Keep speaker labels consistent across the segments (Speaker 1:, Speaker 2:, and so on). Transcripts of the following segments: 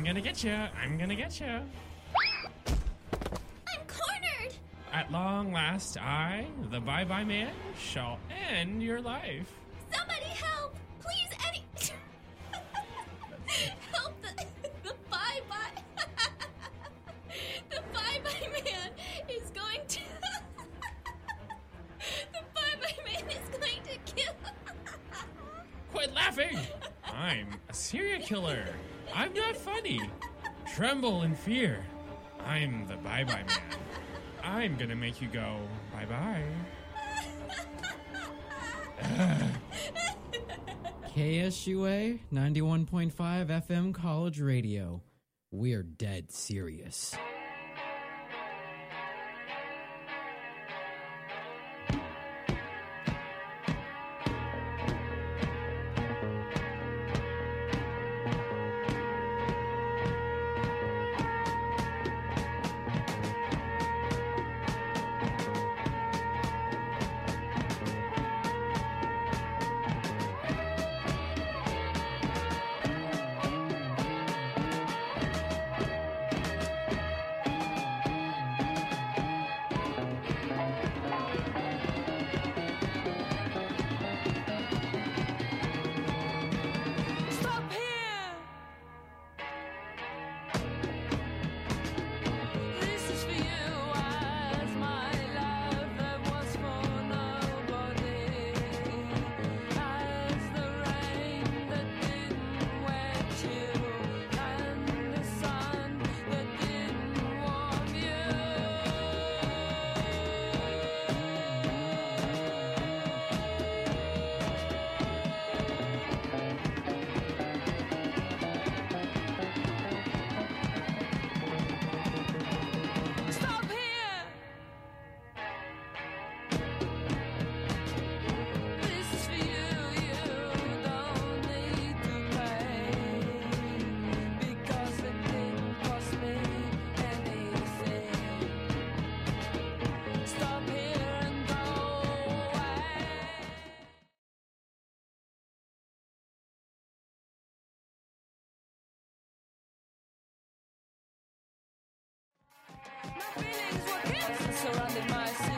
Speaker 1: I'm
Speaker 2: gonna get you. I'm gonna get you.
Speaker 1: I'm cornered.
Speaker 2: At long last, I, the Bye Bye Man, shall end your life. tremble in fear. I'm the bye bye man. I'm gonna make you go bye bye.
Speaker 3: KSUA 91.5 FM College Radio. We're dead serious.
Speaker 1: surrounded myself.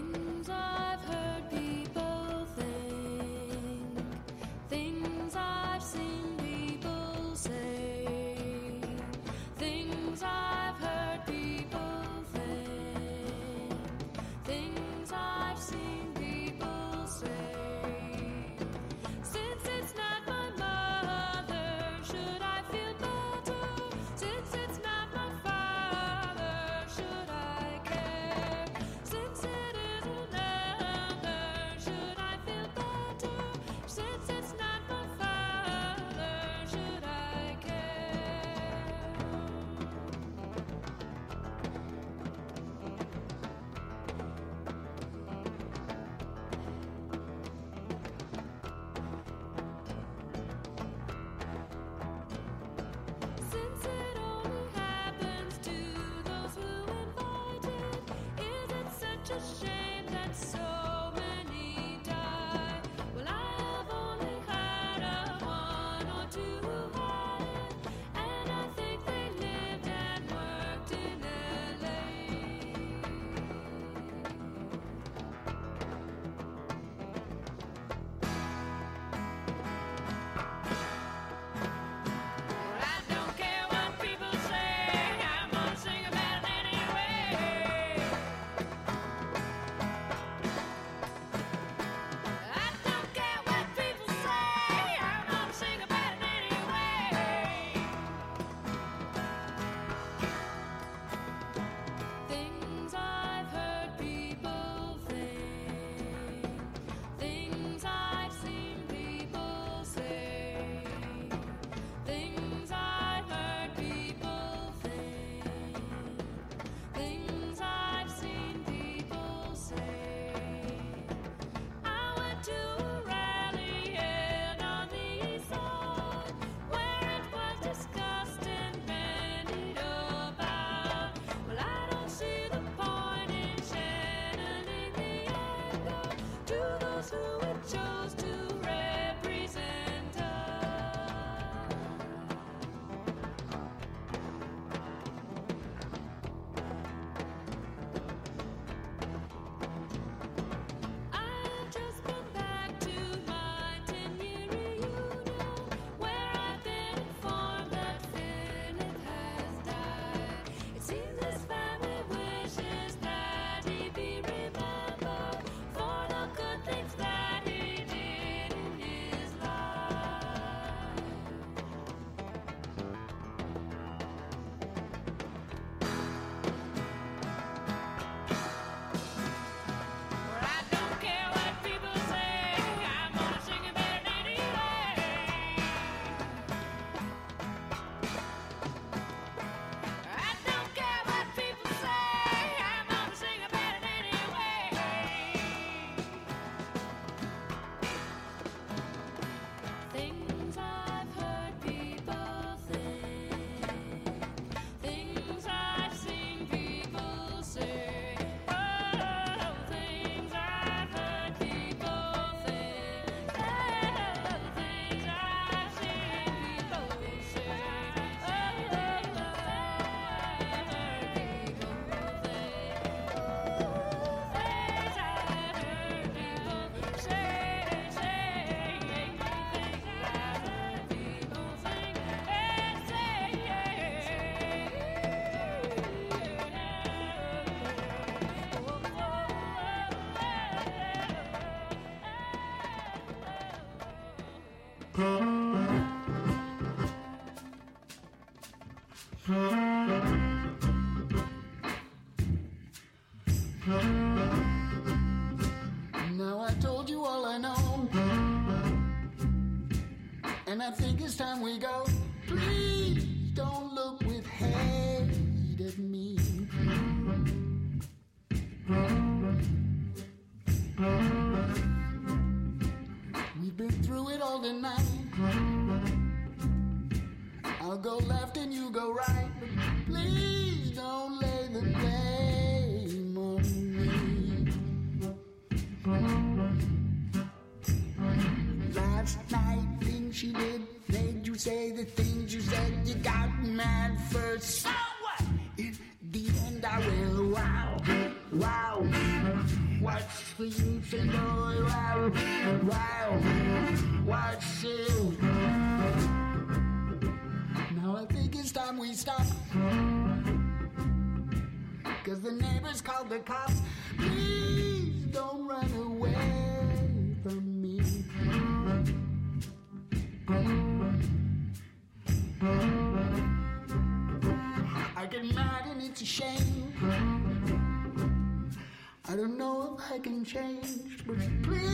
Speaker 3: things are to those who I think
Speaker 4: it's time we go. change, would you please?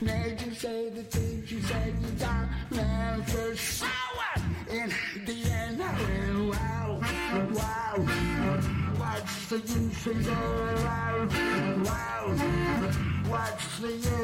Speaker 4: made you say the things you said you'd never for sour. In the end, I went wow, wow. What's the use of your life? Wow. What's the use?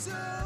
Speaker 5: So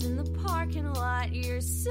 Speaker 6: in the parking lot. You're so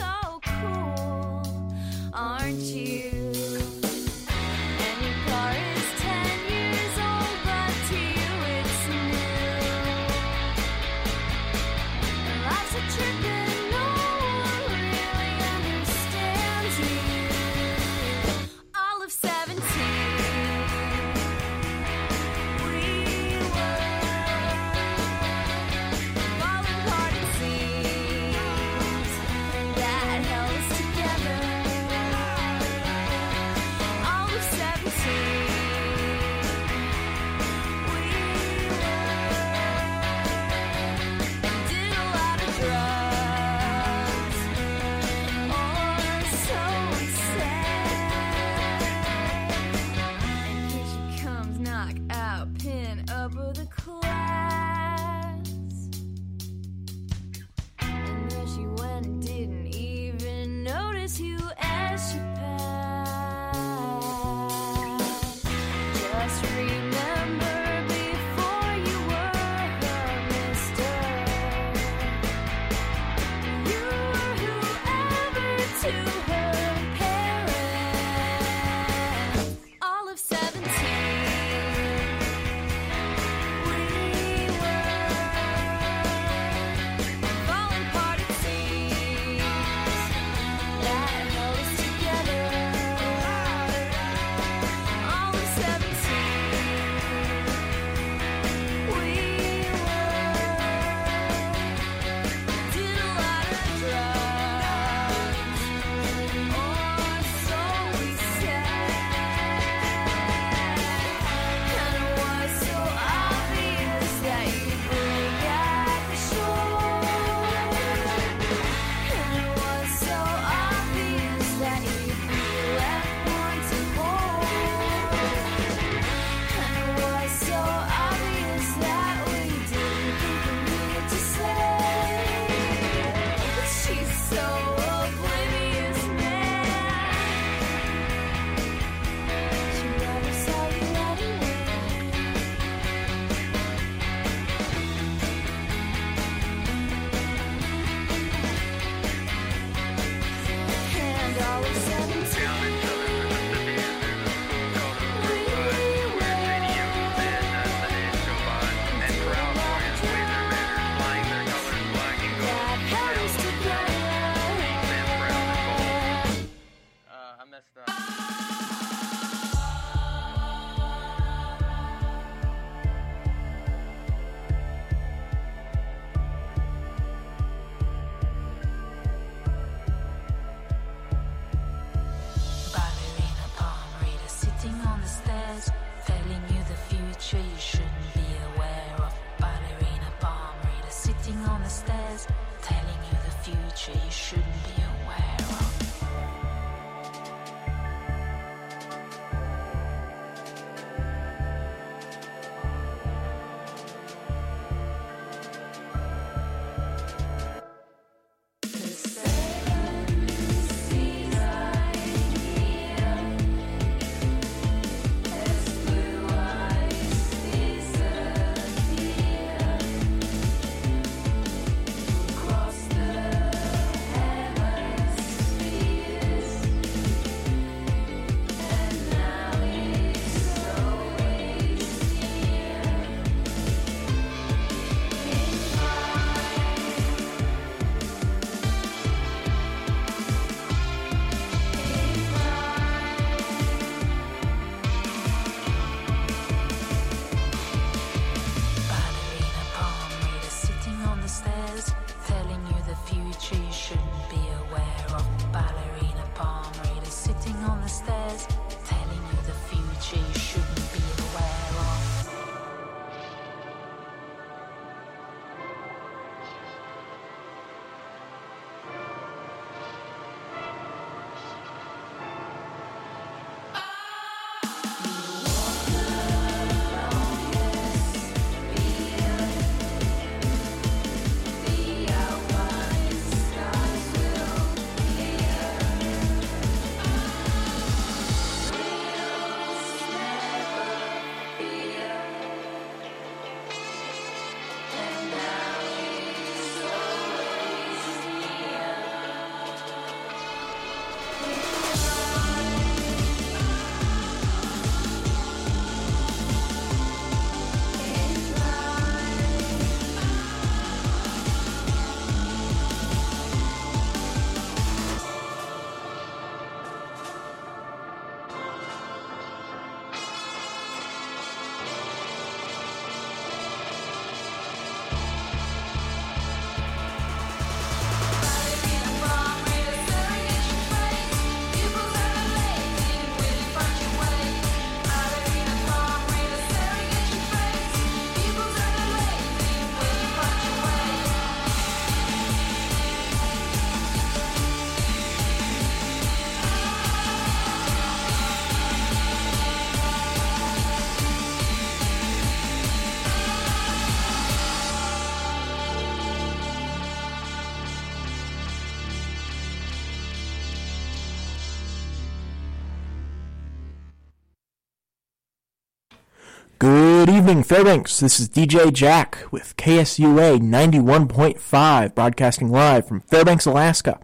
Speaker 7: evening, Fairbanks. This is DJ Jack with KSUA 91.5, broadcasting live from Fairbanks, Alaska.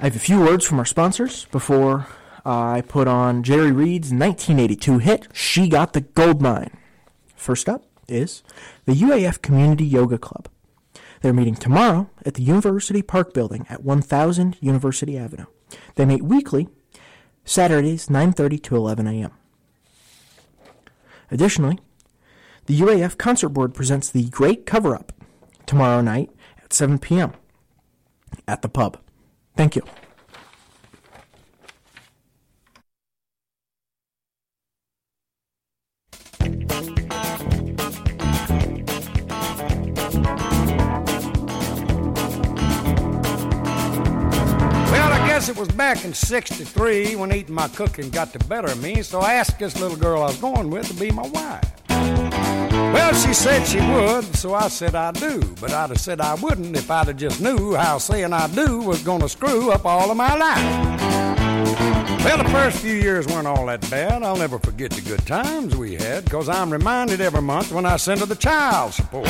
Speaker 7: I have a few words from our sponsors before uh, I put on Jerry Reed's 1982 hit, She Got the Gold Mine. First up is the UAF Community Yoga Club. They're meeting tomorrow at the University Park Building at 1000 University Avenue. They meet weekly, Saturdays 9:30 to 11 a.m. Additionally, the UAF Concert Board presents the Great Cover Up tomorrow night at 7 p.m. at the pub. Thank you.
Speaker 8: Guess it was back in 63 when eating my cooking got the better of me, so I asked this little girl I was going with to be my wife. Well, she said she would, so I said I do, but I'd have said I wouldn't if I'd have just knew how saying I do was gonna screw up all of my life. Well, the first few years weren't all that bad. I'll never forget the good times we had, cause I'm reminded every month when I send her the child support.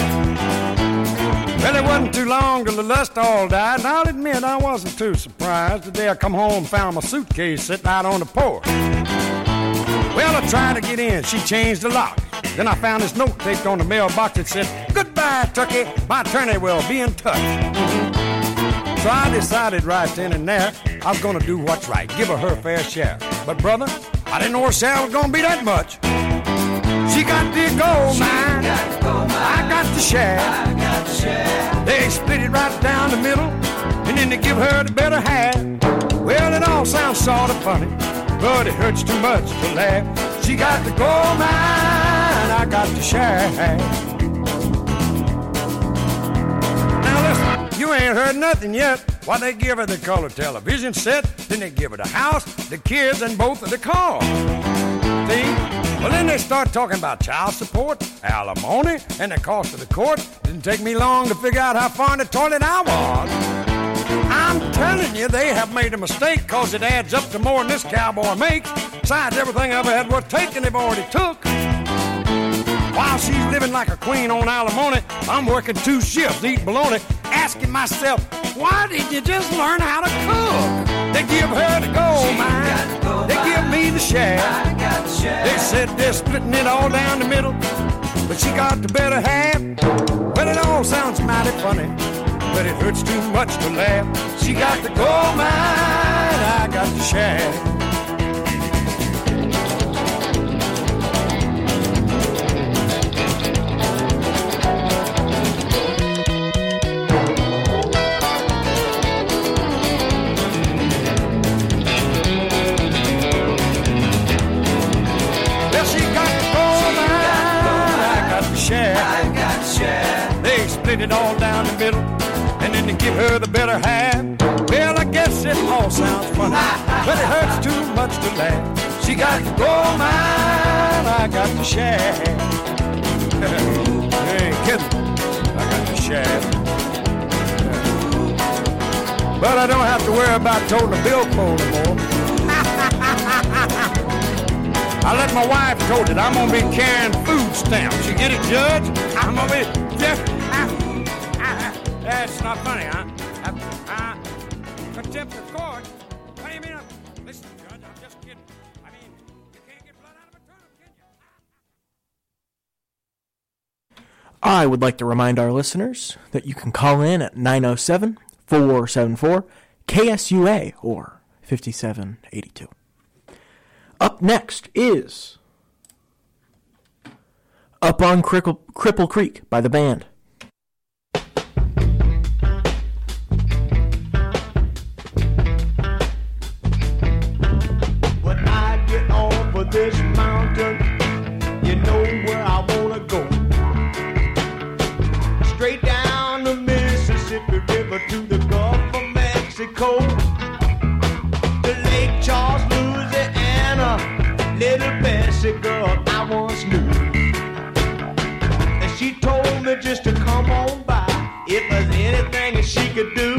Speaker 8: Well, it wasn't too long till the lust all died, and I'll admit I wasn't too surprised the day I come home and found my suitcase sitting out on the porch. Well, I tried to get in. She changed the lock. Then I found this note taped on the mailbox that said, Goodbye, Tucky. My attorney will be in touch. So I decided right then and there I was going to do what's right, give her her fair share. But, brother, I didn't know her share was to be that much. She got the gold mine. I got the share. They split it right down the middle, and then they give her the better half. Well, it all sounds sort of funny, but it hurts too much to laugh. She got the gold mine. I got the listen, you ain't heard nothing yet. Why they give her the color television set, then they give her the house, the kids, and both of the cars. See? Well, then they start talking about child support, alimony, and the cost of the court. Didn't take me long to figure out how far in the toilet I was. I'm telling you, they have made a mistake cause it adds up to more than this cowboy makes. Besides, everything I ever had worth taking, they've already took. While she's living like a queen on alimony, I'm working two shifts, eating bologna, asking myself, why didn't you just learn how to cook? They give her the gold mine, they give me the share. They said they're splitting it all down the middle, but she got the better half. Well, it all sounds mighty funny, but it hurts too much to laugh. She got the gold mine, I got the share. Split it all down the middle, and then they give her the better half. Well, I guess it all sounds funny, but it hurts too much to laugh. She got the gold mine, I got the share. hey, kidding. I got the share. But I don't have to worry about toting a billfold no more. I let my wife told it I'm gonna be carrying food stamps. You get it, Judge? I'm gonna be. That's not funny, huh? Uh, contempt of court. What do you mean? Listen, Judge, I'm just kidding. I mean, you can't get blood out of a turnip, can you?
Speaker 7: I would like to remind our listeners that you can call in at 907 474 KSUA or 5782. Up next is Up on Cripple Creek by the band.
Speaker 9: This mountain, you know where I wanna go. Straight down the Mississippi River to the Gulf of Mexico. To Lake Charles, Louisiana, little Bessie girl I once knew. And she told me just to come on by if there's anything that she could do.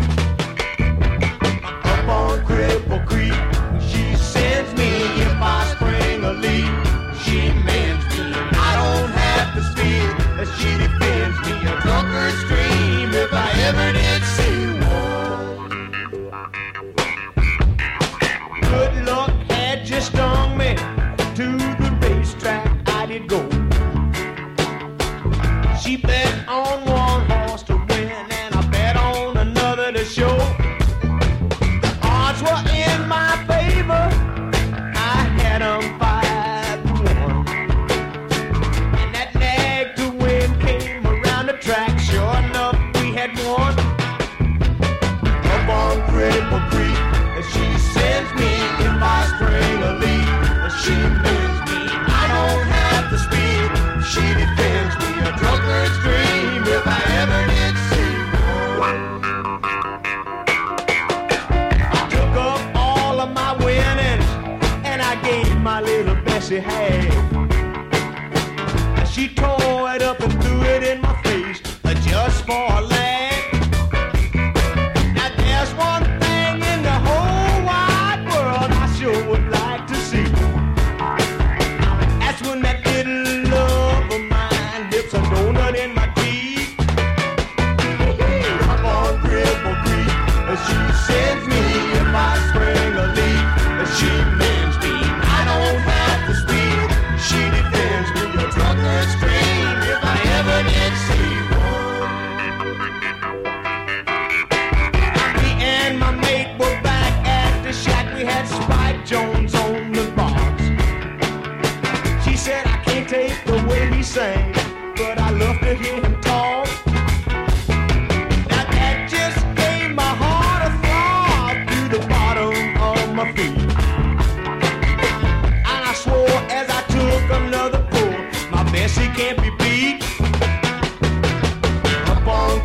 Speaker 9: can't be beat. A bon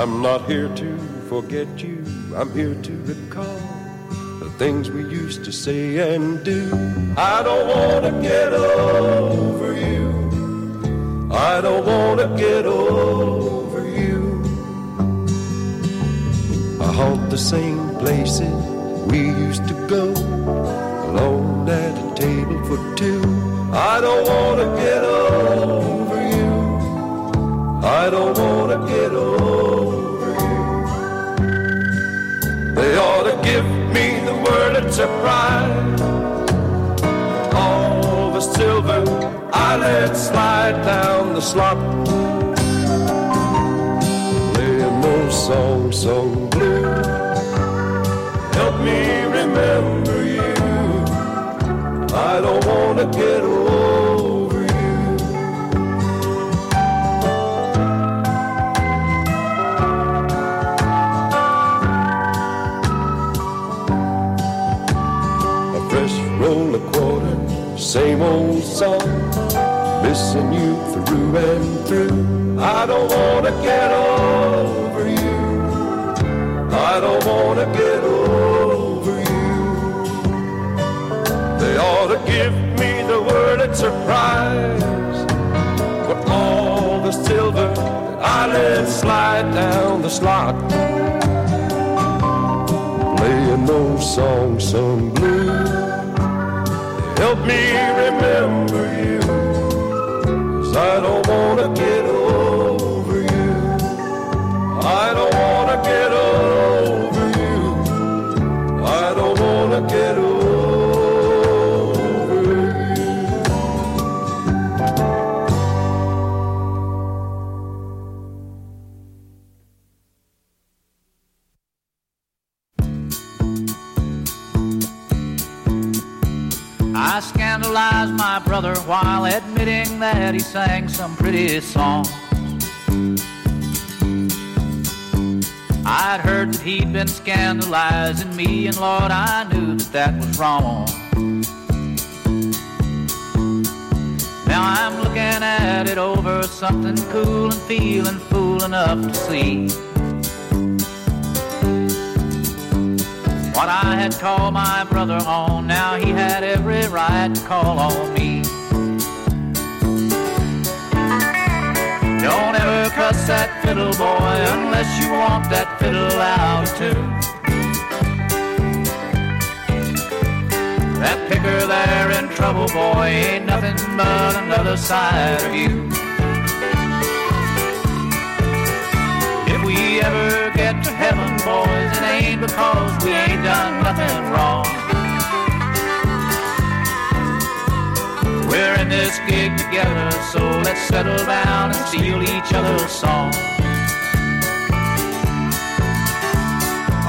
Speaker 9: I'm
Speaker 10: not here to forget you, I'm here to recall the things we used to say and do. I don't want to get over you, I don't want to get over you. I haunt the same places we used to go, alone at a table for two. I don't want to get over you, I don't want to get over you. They ought to give me the word enterprise. All the silver I let slide down the slop. Play a more song, song blue. Help me remember you. I don't wanna get old. Same old song, missing you through and through. I don't wanna get over you. I don't wanna get over you. They ought to give me the word at surprise for all the silver that I let slide down the slot. Playing those songs, some blues. Help me remember you.
Speaker 11: Cause
Speaker 10: I don't wanna get over you. I don't wanna get over you. I don't wanna get
Speaker 11: my brother while admitting that he sang some pretty song. I'd heard that he'd been scandalizing me, and Lord, I knew that that was wrong. Now I'm looking at it over something cool and feeling fool enough to see. What I had called my brother on, now he had every right to call on me. Don't ever cuss that fiddle boy unless you want that fiddle out too. That picker there in trouble, boy, ain't nothing but another side of you. If we ever get to heaven, boys, it ain't because we ain't done nothing wrong. We're in this gig together, so let's settle down and steal each other's song.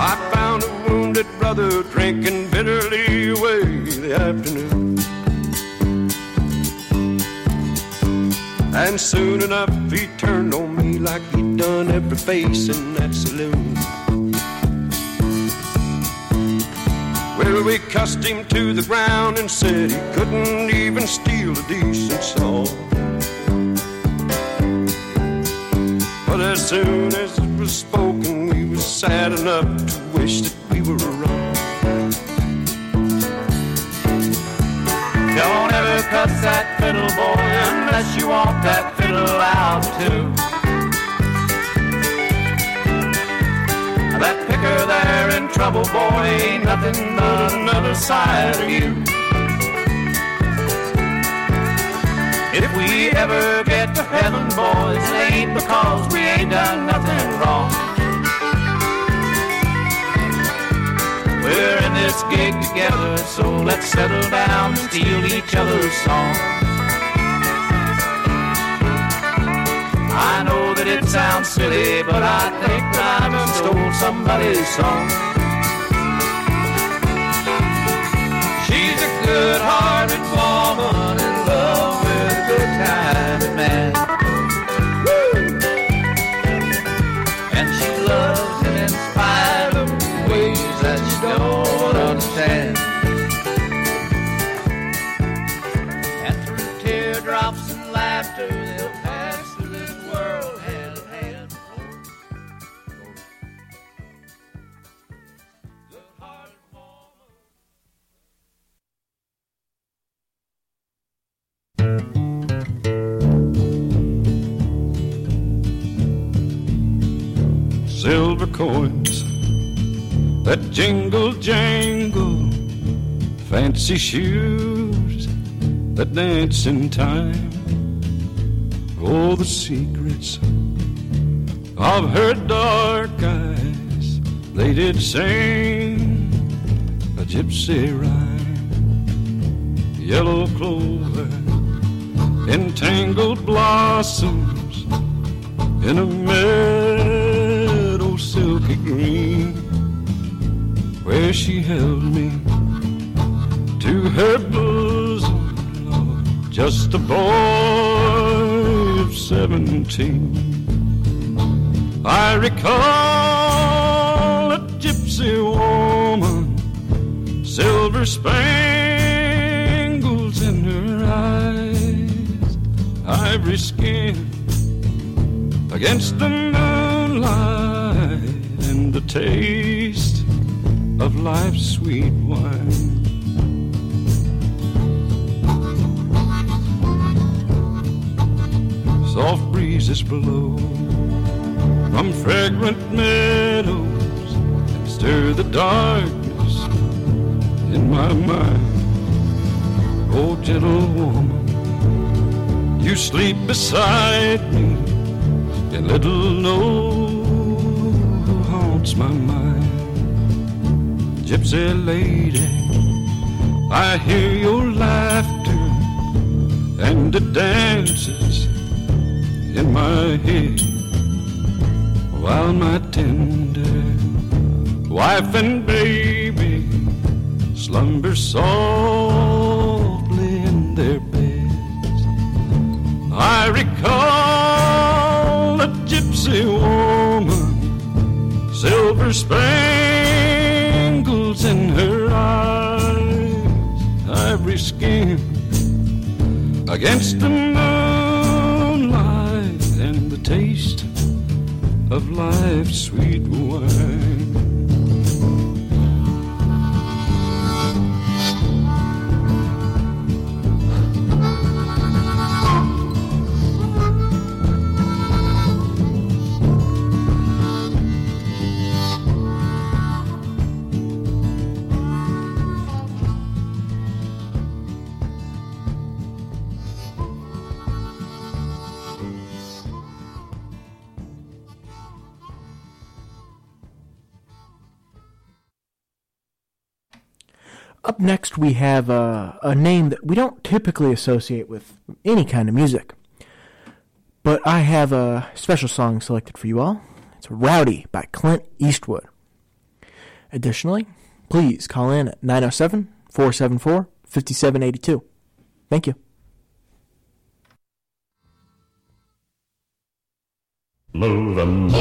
Speaker 8: I found a wounded brother drinking bitterly away the afternoon. And soon enough he turned on me like he'd done every face in that saloon. Well, we cussed him to the ground and said he couldn't even steal a decent song. But as soon as it was spoken, we was sad enough to wish that we were wrong.
Speaker 11: Don't ever cuss that fiddle boy unless you want that trouble, boy, ain't nothing but another side of you. If we ever get to heaven, boys, it ain't because we ain't done nothing wrong. We're in this gig together, so let's settle down and steal each other's songs. I know that it sounds silly, but I think that I have stole somebody's song. She's a
Speaker 8: coins that jingle jangle, fancy shoes that dance in time. Oh, the secrets of her dark eyes, they did sing a gypsy rhyme. Yellow clover, entangled blossoms in a meadow green where she held me to her bosom Lord, just a boy of seventeen. I recall a gypsy woman silver spangles in her eyes ivory skin against the moonlight the taste of life's sweet wine. Soft breezes blow from fragrant meadows and stir the darkness in my mind. Oh, gentle woman, you sleep beside me and little know haunts my mind. Gypsy lady, I hear your laughter and it dances in my head while my tender wife and baby slumber softly in their beds. I recall a gypsy woman, silver spangles in her eyes, ivory skin against the moonlight, and the taste of life's sweet wine.
Speaker 7: Next, we have a, a name that we don't typically associate with any kind of music. But I have a special song selected for you all. It's Rowdy by Clint Eastwood. Additionally, please call in at 907 474 5782. Thank you.
Speaker 8: Moving.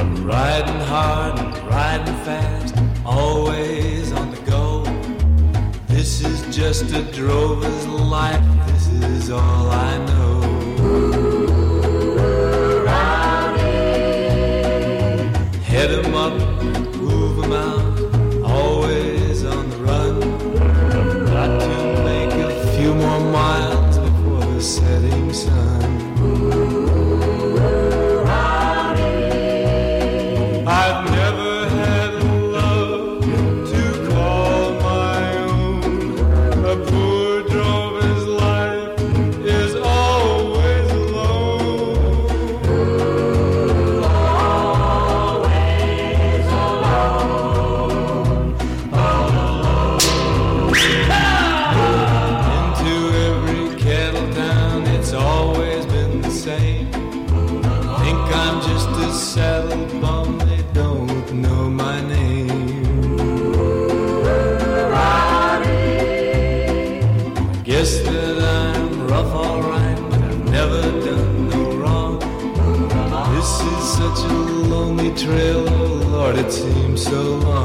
Speaker 12: Riding hard and riding fast, always on the go. This is just a drover's life, this is all I know. Same. Think I'm just a saddle bum, they don't know my name. Guess that I'm rough, alright, but I've never done no wrong. This is such a lonely trail, oh Lord, it seems so long.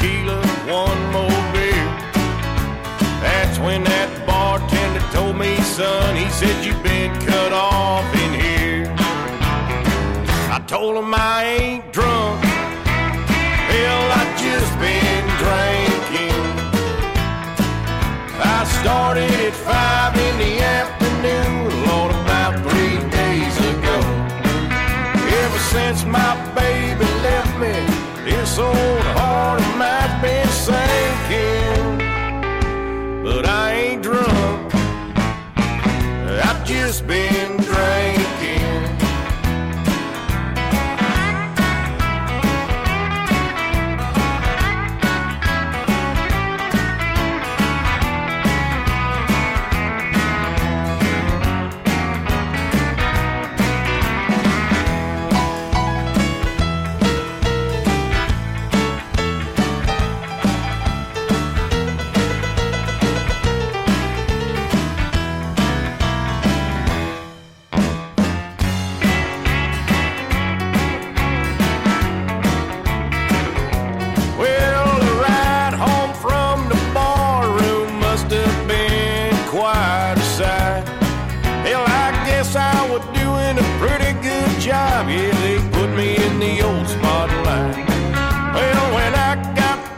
Speaker 13: tequila, one more beer. That's when that bartender told me, son, he said, You've been cut off in here. I told him I ain't drunk. Hell, I just been drinking. I started at five in the afternoon, Lord, about three days ago. Ever since my baby left me, this old sinking, but I ain't drunk. I've just been.